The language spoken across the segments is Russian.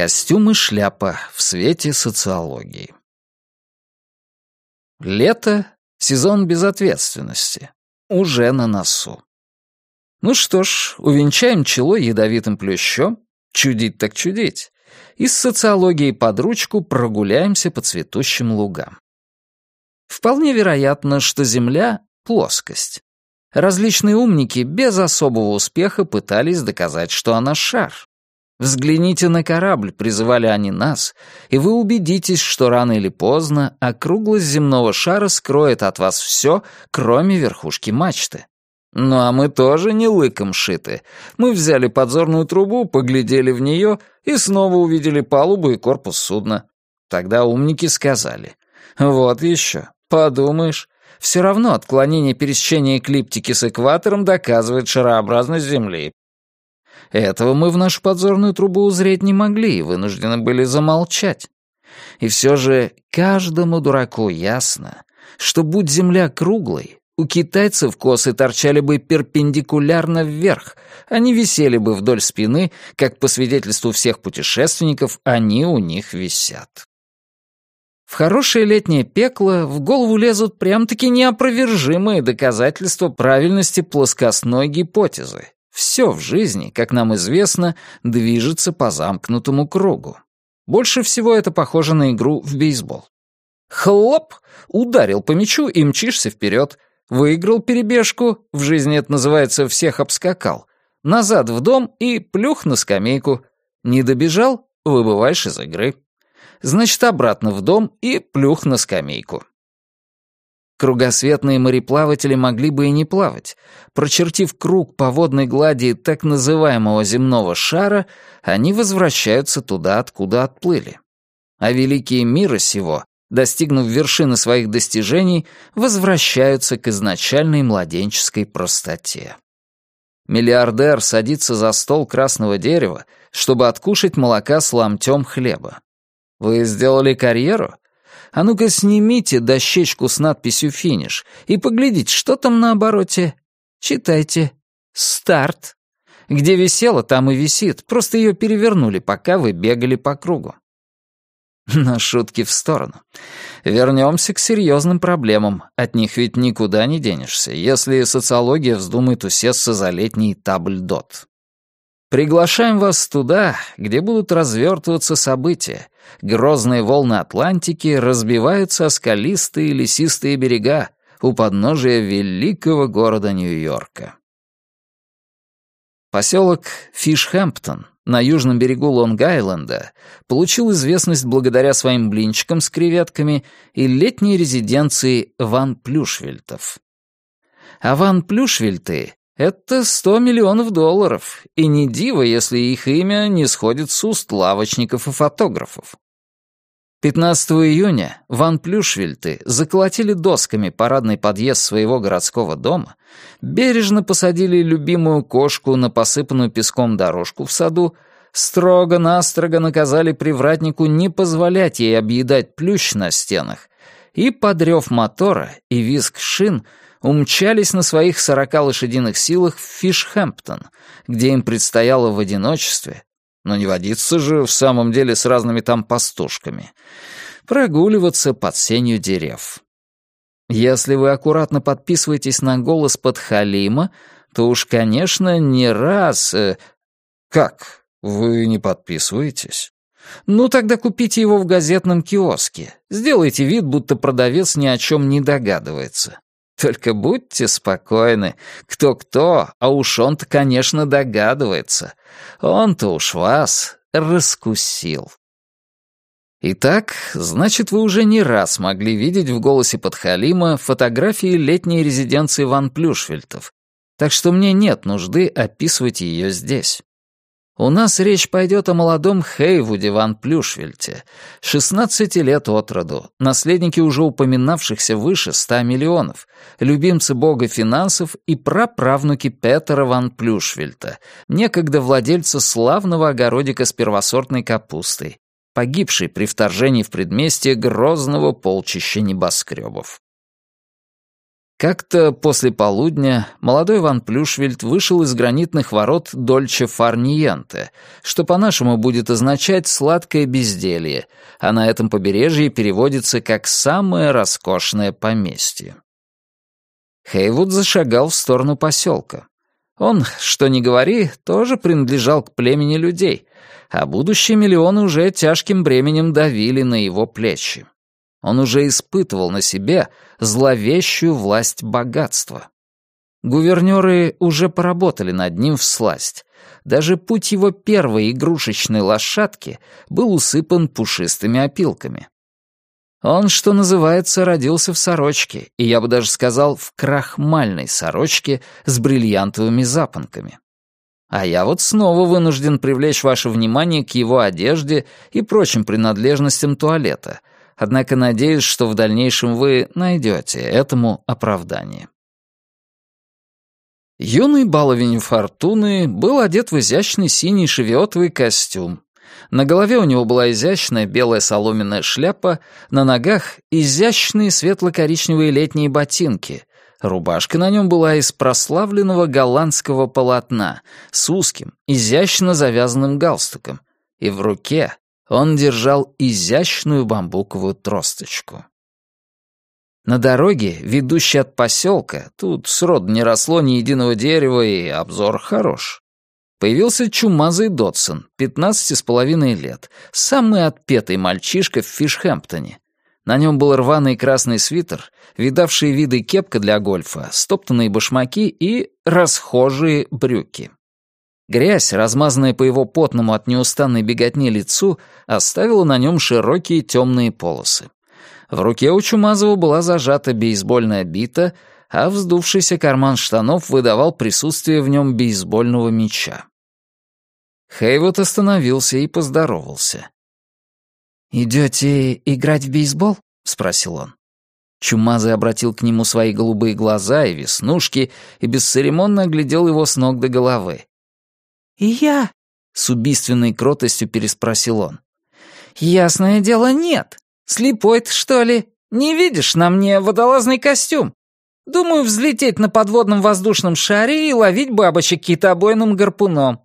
Костюм и шляпа в свете социологии. Лето — сезон безответственности. Уже на носу. Ну что ж, увенчаем чело ядовитым плющом. Чудить так чудить. И с социологией под ручку прогуляемся по цветущим лугам. Вполне вероятно, что Земля — плоскость. Различные умники без особого успеха пытались доказать, что она шар. Взгляните на корабль, призывали они нас, и вы убедитесь, что рано или поздно округлость земного шара скроет от вас все, кроме верхушки мачты. Ну а мы тоже не лыком шиты. Мы взяли подзорную трубу, поглядели в нее и снова увидели палубу и корпус судна. Тогда умники сказали, вот еще, подумаешь, все равно отклонение пересечения эклиптики с экватором доказывает шарообразность Земли. Этого мы в нашу подзорную трубу узреть не могли и вынуждены были замолчать. И все же каждому дураку ясно, что будь Земля круглой, у китайцев косы торчали бы перпендикулярно вверх, они висели бы вдоль спины, как по свидетельству всех путешественников, они у них висят. В хорошее летнее пекло в голову лезут прям-таки неопровержимые доказательства правильности плоскостной гипотезы. Все в жизни, как нам известно, движется по замкнутому кругу. Больше всего это похоже на игру в бейсбол. Хлоп! Ударил по мячу и мчишься вперед. Выиграл перебежку, в жизни это называется «всех обскакал». Назад в дом и плюх на скамейку. Не добежал — выбываешь из игры значит, обратно в дом и плюх на скамейку. Кругосветные мореплаватели могли бы и не плавать. Прочертив круг по водной глади так называемого земного шара, они возвращаются туда, откуда отплыли. А великие мира сего, достигнув вершины своих достижений, возвращаются к изначальной младенческой простоте. Миллиардер садится за стол красного дерева, чтобы откушать молока с ломтем хлеба. Вы сделали карьеру? А ну-ка снимите дощечку с надписью «Финиш» и поглядите, что там на обороте. Читайте. «Старт». Где висела, там и висит, просто ее перевернули, пока вы бегали по кругу. Но шутки в сторону. Вернемся к серьезным проблемам. От них ведь никуда не денешься, если социология вздумает усесться за летний табльдот. Приглашаем вас туда, где будут развертываться события. Грозные волны Атлантики разбиваются о скалистые лесистые берега у подножия великого города Нью-Йорка. Поселок Фишхэмптон на южном берегу Лонг-Айленда получил известность благодаря своим блинчикам с креветками и летней резиденции Ван Плюшвельтов. А Ван Плюшвельты это сто миллионов долларов, и не диво, если их имя не сходит с уст лавочников и фотографов. 15 июня Ван Плюшвельты заколотили досками парадный подъезд своего городского дома, бережно посадили любимую кошку на посыпанную песком дорожку в саду, строго-настрого наказали привратнику не позволять ей объедать плющ на стенах, и, подрев мотора и визг шин, умчались на своих сорока лошадиных силах в Фишхэмптон, где им предстояло в одиночестве, но не водиться же в самом деле с разными там пастушками, прогуливаться под сенью дерев. Если вы аккуратно подписываетесь на голос подхалима, то уж, конечно, не раз... Э... Как? Вы не подписываетесь? Ну, тогда купите его в газетном киоске. Сделайте вид, будто продавец ни о чем не догадывается. Только будьте спокойны. Кто-кто, а уж он-то, конечно, догадывается. Он-то уж вас раскусил. Итак, значит, вы уже не раз могли видеть в голосе подхалима фотографии летней резиденции Ван Плюшвельтов, так что мне нет нужды описывать ее здесь. У нас речь пойдет о молодом Хейвуде ван Плюшвельте, 16 лет от роду, наследнике уже упоминавшихся выше 100 миллионов, любимцы бога финансов и праправнуки Петера ван Плюшвельта, некогда владельца славного огородика с первосортной капустой, погибший при вторжении в предместье грозного полчища небоскребов. Как-то после полудня молодой Ван Плюшвельд вышел из гранитных ворот Дольче Фарниенте, что по-нашему будет означать «сладкое безделье», а на этом побережье переводится как «самое роскошное поместье». Хейвуд зашагал в сторону поселка. Он, что ни говори, тоже принадлежал к племени людей, а будущие миллионы уже тяжким бременем давили на его плечи. Он уже испытывал на себе зловещую власть богатства. Гувернеры уже поработали над ним в сласть. Даже путь его первой игрушечной лошадки был усыпан пушистыми опилками. Он, что называется, родился в сорочке, и я бы даже сказал, в крахмальной сорочке с бриллиантовыми запонками. А я вот снова вынужден привлечь ваше внимание к его одежде и прочим принадлежностям туалета, однако надеюсь, что в дальнейшем вы найдете этому оправдание. Юный баловень Фортуны был одет в изящный синий шевиотовый костюм. На голове у него была изящная белая соломенная шляпа, на ногах — изящные светло-коричневые летние ботинки. Рубашка на нем была из прославленного голландского полотна с узким, изящно завязанным галстуком. И в руке он держал изящную бамбуковую тросточку. На дороге, ведущей от поселка, тут сроду не росло ни единого дерева, и обзор хорош. Появился чумазый Дотсон, пятнадцати с половиной лет, самый отпетый мальчишка в Фишхэмптоне. На нем был рваный красный свитер, видавшие виды кепка для гольфа, стоптанные башмаки и расхожие брюки. Грязь, размазанная по его потному от неустанной беготни лицу, оставила на нем широкие темные полосы. В руке у Чумазова была зажата бейсбольная бита, а вздувшийся карман штанов выдавал присутствие в нем бейсбольного мяча. Хейвуд остановился и поздоровался. «Идете играть в бейсбол?» — спросил он. Чумазый обратил к нему свои голубые глаза и веснушки и бесцеремонно оглядел его с ног до головы. «И я?» — с убийственной кротостью переспросил он. «Ясное дело, нет. Слепой ты, что ли? Не видишь на мне водолазный костюм? Думаю, взлететь на подводном воздушном шаре и ловить бабочек китобойным гарпуном».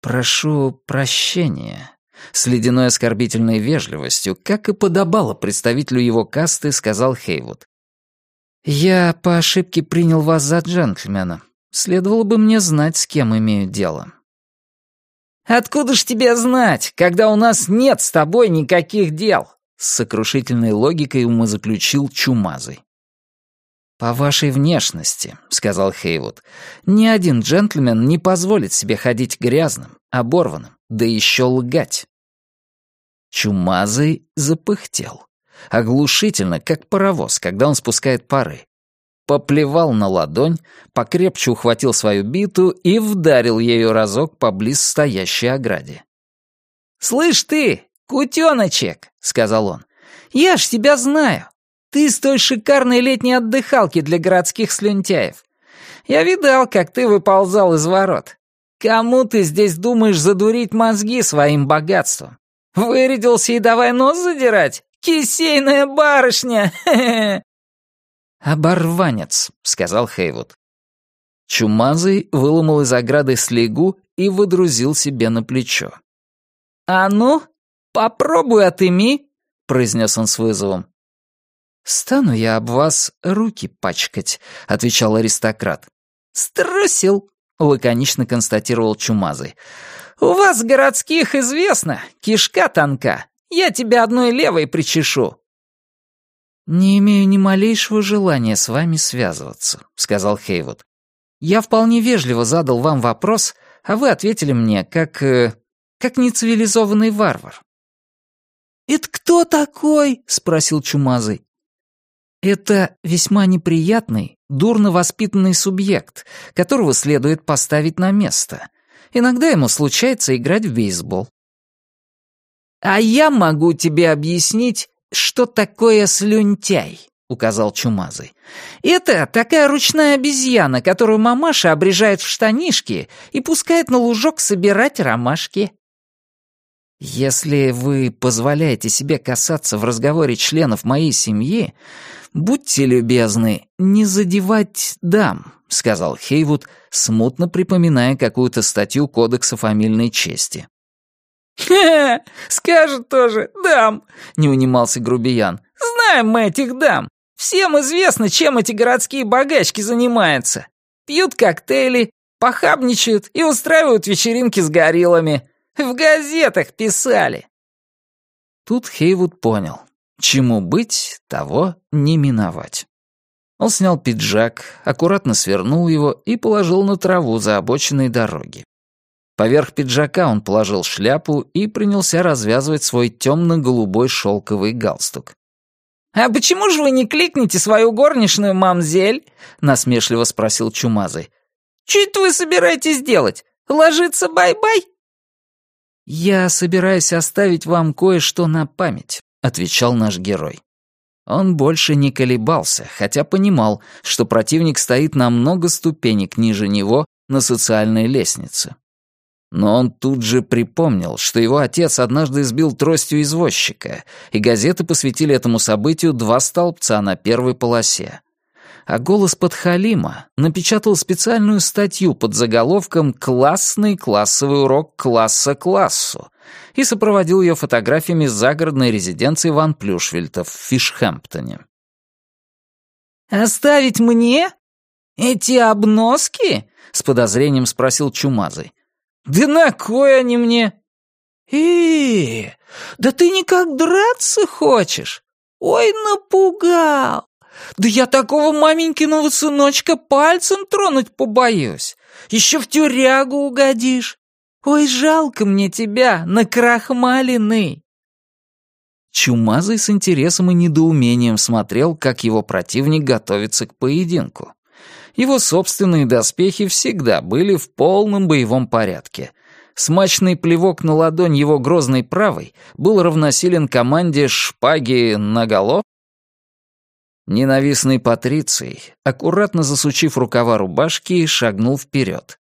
«Прошу прощения», — с ледяной оскорбительной вежливостью, как и подобало представителю его касты, сказал Хейвуд. «Я по ошибке принял вас за джентльмена. Следовало бы мне знать, с кем имею дело». «Откуда ж тебе знать, когда у нас нет с тобой никаких дел?» С сокрушительной логикой умозаключил Чумазый. «По вашей внешности», — сказал Хейвуд, — «ни один джентльмен не позволит себе ходить грязным, оборванным, да еще лгать». Чумазый запыхтел. Оглушительно, как паровоз, когда он спускает пары поплевал на ладонь, покрепче ухватил свою биту и вдарил ею разок по близ стоящей ограде. «Слышь ты, кутеночек!» — сказал он. «Я ж тебя знаю. Ты из той шикарной летней отдыхалки для городских слюнтяев. Я видал, как ты выползал из ворот. Кому ты здесь думаешь задурить мозги своим богатством? Вырядился и давай нос задирать? Кисейная барышня! «Оборванец», — сказал Хейвуд. Чумазый выломал из ограды слегу и выдрузил себе на плечо. «А ну, попробуй отыми», — произнес он с вызовом. «Стану я об вас руки пачкать», — отвечал аристократ. «Струсил», — лаконично констатировал Чумазый. «У вас, городских, известно, кишка тонка. Я тебя одной левой причешу». «Не имею ни малейшего желания с вами связываться», — сказал Хейвуд. «Я вполне вежливо задал вам вопрос, а вы ответили мне как... Э, как нецивилизованный варвар». «Это кто такой?» — спросил Чумазый. «Это весьма неприятный, дурно воспитанный субъект, которого следует поставить на место. Иногда ему случается играть в бейсбол». «А я могу тебе объяснить, что такое слюнтяй?» — указал Чумазый. «Это такая ручная обезьяна, которую мамаша обрежает в штанишки и пускает на лужок собирать ромашки». «Если вы позволяете себе касаться в разговоре членов моей семьи, будьте любезны, не задевать дам», — сказал Хейвуд, смутно припоминая какую-то статью Кодекса фамильной чести. «Хе, скажет тоже, дам», — не унимался грубиян. «Знаем мы этих дам. Всем известно, чем эти городские богачки занимаются. Пьют коктейли, похабничают и устраивают вечеринки с гориллами. В газетах писали». Тут Хейвуд понял. Чему быть, того не миновать. Он снял пиджак, аккуратно свернул его и положил на траву за обочиной дороги. Поверх пиджака он положил шляпу и принялся развязывать свой темно-голубой шелковый галстук. «А почему же вы не кликните свою горничную, мамзель?» — насмешливо спросил Чумазый. «Что это вы собираетесь делать? Ложиться бай-бай?» «Я собираюсь оставить вам кое-что на память», — отвечал наш герой. Он больше не колебался, хотя понимал, что противник стоит на много ступенек ниже него на социальной лестнице. Но он тут же припомнил, что его отец однажды избил тростью извозчика, и газеты посвятили этому событию два столбца на первой полосе. А голос подхалима напечатал специальную статью под заголовком «Классный классовый урок класса классу» и сопроводил ее фотографиями загородной резиденции Ван Плюшвильтов в Фишхэмптоне. «Оставить мне? Эти обноски?» — с подозрением спросил Чумазый. «Да на кой они мне?» «И, да ты никак драться хочешь? Ой, напугал! Да я такого маменькиного сыночка пальцем тронуть побоюсь. Еще в тюрягу угодишь. Ой, жалко мне тебя, накрахмаленный!» Чумазый с интересом и недоумением смотрел, как его противник готовится к поединку его собственные доспехи всегда были в полном боевом порядке. Смачный плевок на ладонь его грозной правой был равносилен команде «шпаги наголо». Ненавистный Патриций, аккуратно засучив рукава рубашки, шагнул вперед.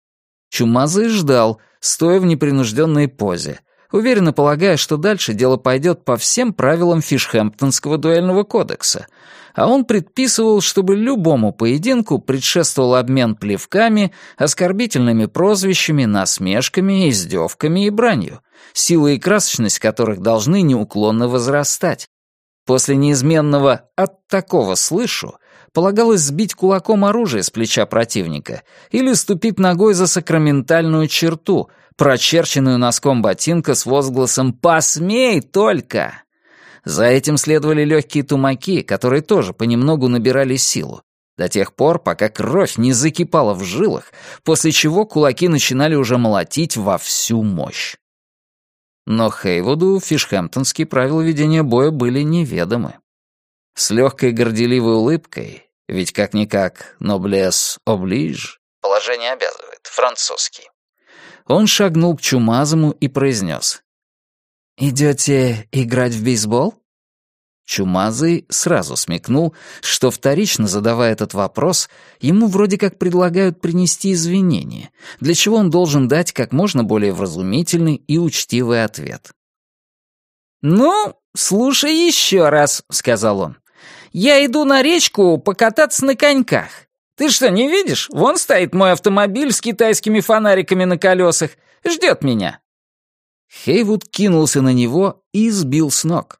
Чумазый ждал, стоя в непринужденной позе, уверенно полагая, что дальше дело пойдет по всем правилам Фишхэмптонского дуэльного кодекса — а он предписывал, чтобы любому поединку предшествовал обмен плевками, оскорбительными прозвищами, насмешками, издевками и бранью, сила и красочность которых должны неуклонно возрастать. После неизменного «от такого слышу» полагалось сбить кулаком оружие с плеча противника или ступить ногой за сакраментальную черту, прочерченную носком ботинка с возгласом «Посмей только!». За этим следовали легкие тумаки, которые тоже понемногу набирали силу, до тех пор, пока кровь не закипала в жилах, после чего кулаки начинали уже молотить во всю мощь. Но Хейвуду фишхэмптонские правила ведения боя были неведомы. С легкой горделивой улыбкой, ведь как-никак «noblesse oblige» — положение обязывает, французский. Он шагнул к Чумазому и произнес «Идете играть в бейсбол?» Чумазый сразу смекнул, что вторично задавая этот вопрос, ему вроде как предлагают принести извинения, для чего он должен дать как можно более вразумительный и учтивый ответ. «Ну, слушай еще раз», — сказал он. «Я иду на речку покататься на коньках. Ты что, не видишь? Вон стоит мой автомобиль с китайскими фонариками на колесах. Ждет меня. Хейвуд кинулся на него и сбил с ног.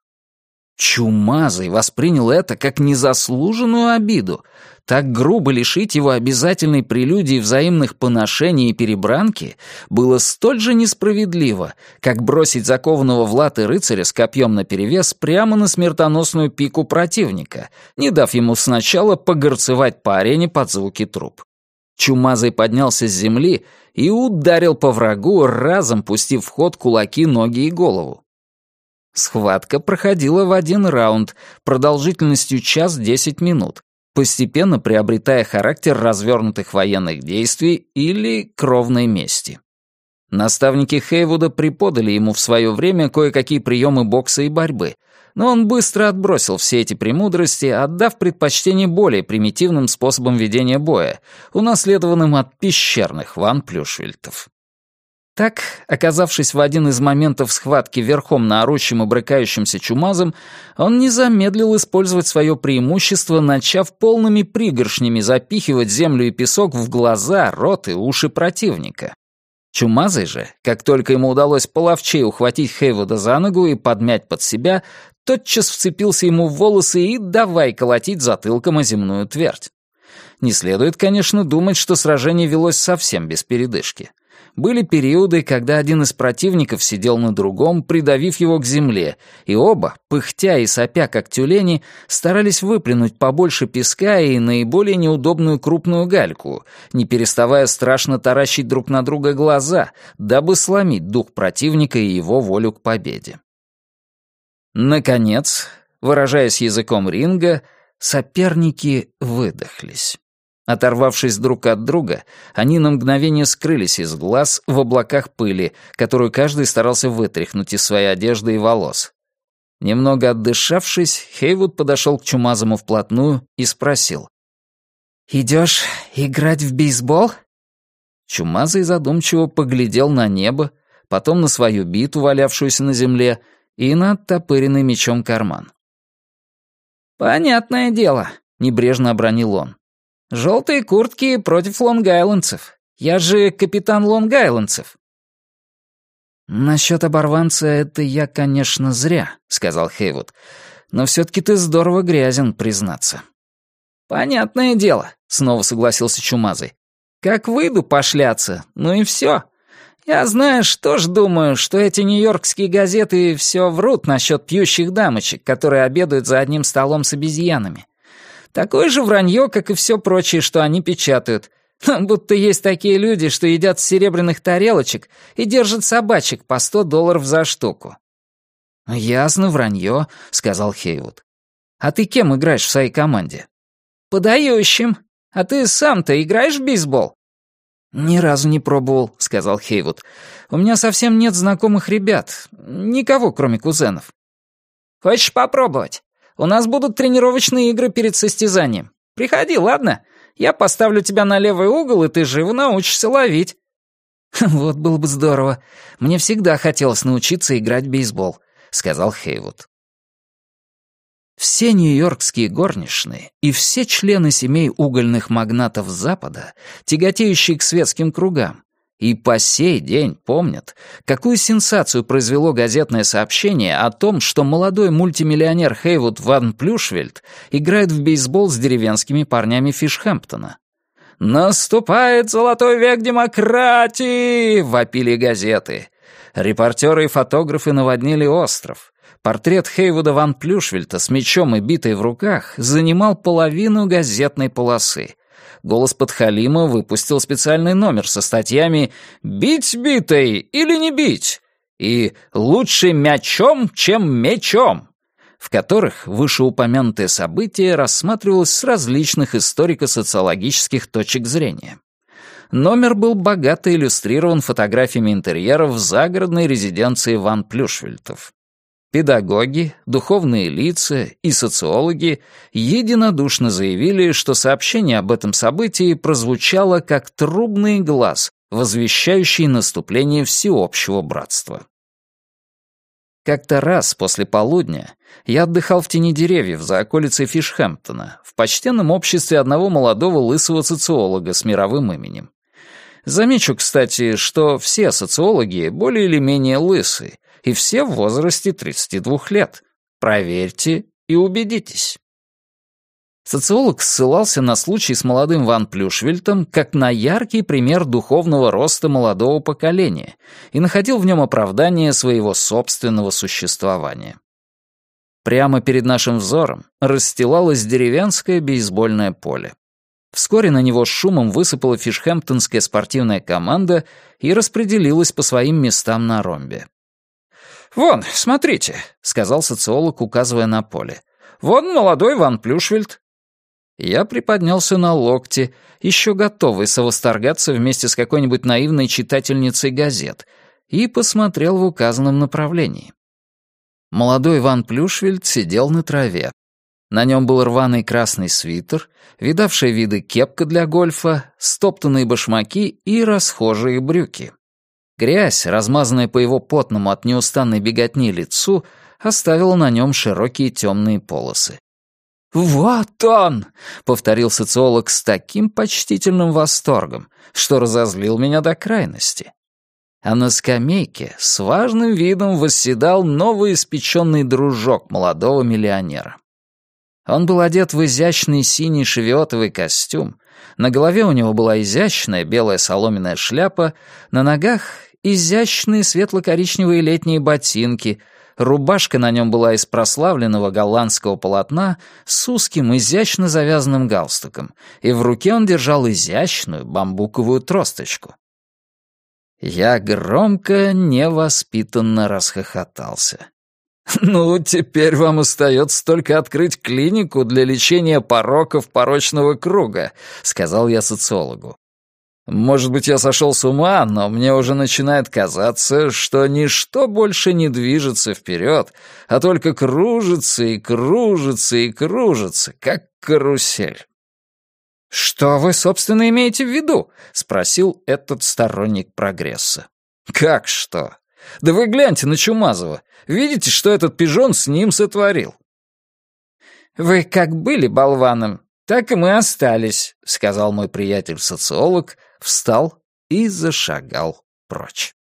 Чумазый воспринял это как незаслуженную обиду. Так грубо лишить его обязательной прелюдии взаимных поношений и перебранки было столь же несправедливо, как бросить закованного в латы рыцаря с копьем наперевес прямо на смертоносную пику противника, не дав ему сначала погорцевать по арене под звуки труп. Чумазый поднялся с земли и ударил по врагу, разом пустив в ход кулаки, ноги и голову. Схватка проходила в один раунд, продолжительностью час десять минут, постепенно приобретая характер развернутых военных действий или кровной мести. Наставники Хейвуда преподали ему в свое время кое-какие приемы бокса и борьбы, но он быстро отбросил все эти премудрости, отдав предпочтение более примитивным способам ведения боя, унаследованным от пещерных Ван Плюшвильтов. Так, оказавшись в один из моментов схватки верхом на орущем и брыкающемся чумазом, он не замедлил использовать свое преимущество, начав полными пригоршнями запихивать землю и песок в глаза, рот и уши противника. Чумазый же, как только ему удалось половчей ухватить Хейвуда за ногу и подмять под себя, тотчас вцепился ему в волосы и давай колотить затылком о земную твердь. Не следует, конечно, думать, что сражение велось совсем без передышки. Были периоды, когда один из противников сидел на другом, придавив его к земле, и оба, пыхтя и сопя как тюлени, старались выплюнуть побольше песка и наиболее неудобную крупную гальку, не переставая страшно таращить друг на друга глаза, дабы сломить дух противника и его волю к победе. Наконец, выражаясь языком ринга, соперники выдохлись. Оторвавшись друг от друга, они на мгновение скрылись из глаз в облаках пыли, которую каждый старался вытряхнуть из своей одежды и волос. Немного отдышавшись, Хейвуд подошел к Чумазому вплотную и спросил. «Идешь играть в бейсбол?» Чумазый задумчиво поглядел на небо, потом на свою биту, валявшуюся на земле, и на оттопыренный мечом карман. «Понятное дело», — небрежно обронил он. Желтые куртки против лонгайлендцев. Я же капитан лонгайлендцев». «Насчет оборванца это я, конечно, зря», — сказал Хейвуд. «Но все-таки ты здорово грязен, признаться». «Понятное дело», — снова согласился Чумазый. «Как выйду пошляться, ну и все. Я, знаешь, тоже думаю, что эти нью-йоркские газеты все врут насчет пьющих дамочек, которые обедают за одним столом с обезьянами. Такое же вранье, как и все прочее, что они печатают. Будто есть такие люди, что едят с серебряных тарелочек и держат собачек по сто долларов за штуку. «Ясно, вранье», — сказал Хейвуд. «А ты кем играешь в своей команде?» «Подающим. А ты сам-то играешь в бейсбол?» «Ни разу не пробовал», — сказал Хейвуд. «У меня совсем нет знакомых ребят. Никого, кроме кузенов». «Хочешь попробовать? У нас будут тренировочные игры перед состязанием. Приходи, ладно? Я поставлю тебя на левый угол, и ты живо научишься ловить». «Вот было бы здорово. Мне всегда хотелось научиться играть в бейсбол», — сказал Хейвуд. Все нью-йоркские горничные и все члены семей угольных магнатов Запада, тяготеющие к светским кругам, и по сей день помнят, какую сенсацию произвело газетное сообщение о том, что молодой мультимиллионер Хейвуд Ван Плюшвельд играет в бейсбол с деревенскими парнями Фишхэмптона. «Наступает золотой век демократии!» — вопили газеты. Репортеры и фотографы наводнили остров. Портрет Хейвуда Ван Плюшвельта с мечом и битой в руках занимал половину газетной полосы — голос подхалима выпустил специальный номер со статьями «Бить битой или не бить?» и «Лучше мячом, чем мечом», в которых вышеупомянутое событие рассматривалось с различных историко-социологических точек зрения. Номер был богато иллюстрирован фотографиями интерьеров в загородной резиденции Ван Плюшвельтов. Педагоги, духовные лица и социологи единодушно заявили, что сообщение об этом событии прозвучало как трубный глаз, возвещающий наступление всеобщего братства. Как-то раз после полудня я отдыхал в тени деревьев за околицей Фишхэмптона в почтенном обществе одного молодого лысого социолога с мировым именем. Замечу, кстати, что все социологи более или менее лысые, и все в возрасте 32 лет. Проверьте и убедитесь. Социолог ссылался на случай с молодым Ван Плюшвельтом как на яркий пример духовного роста молодого поколения и находил в нем оправдание своего собственного существования. Прямо перед нашим взором расстилалось деревенское бейсбольное поле. Вскоре на него с шумом высыпала фишхэмптонская спортивная команда и распределилась по своим местам на ромбе. «Вон, смотрите», — сказал социолог, указывая на поле. «Вон молодой Ван Плюшвельд». Я приподнялся на локте, еще готовый совосторгаться вместе с какой-нибудь наивной читательницей газет, и посмотрел в указанном направлении. Молодой Ван Плюшвельд сидел на траве. На нем был рваный красный свитер, видавшие виды кепка для гольфа, стоптанные башмаки и расхожие брюки. Грязь, размазанная по его потному от неустанной беготни лицу, оставила на нем широкие темные полосы. «Вот он!» — повторил социолог с таким почтительным восторгом, что разозлил меня до крайности. А на скамейке с важным видом восседал новоиспеченный дружок молодого миллионера. Он был одет в изящный синий шевиотовый костюм, на голове у него была изящная белая соломенная шляпа, на ногах — изящные светло-коричневые летние ботинки, рубашка на нем была из прославленного голландского полотна с узким, изящно завязанным галстуком, и в руке он держал изящную бамбуковую тросточку. Я громко, невоспитанно расхохотался. «Ну, теперь вам остается только открыть клинику для лечения пороков порочного круга», — сказал я социологу. «Может быть, я сошел с ума, но мне уже начинает казаться, что ничто больше не движется вперед, а только кружится и кружится и кружится, как карусель». «Что вы, собственно, имеете в виду?» — спросил этот сторонник прогресса. «Как что? Да вы гляньте на Чумазова. Видите, что этот пижон с ним сотворил?» «Вы как были болваном, так и мы остались», — сказал мой приятель-социолог, встал и зашагал прочь.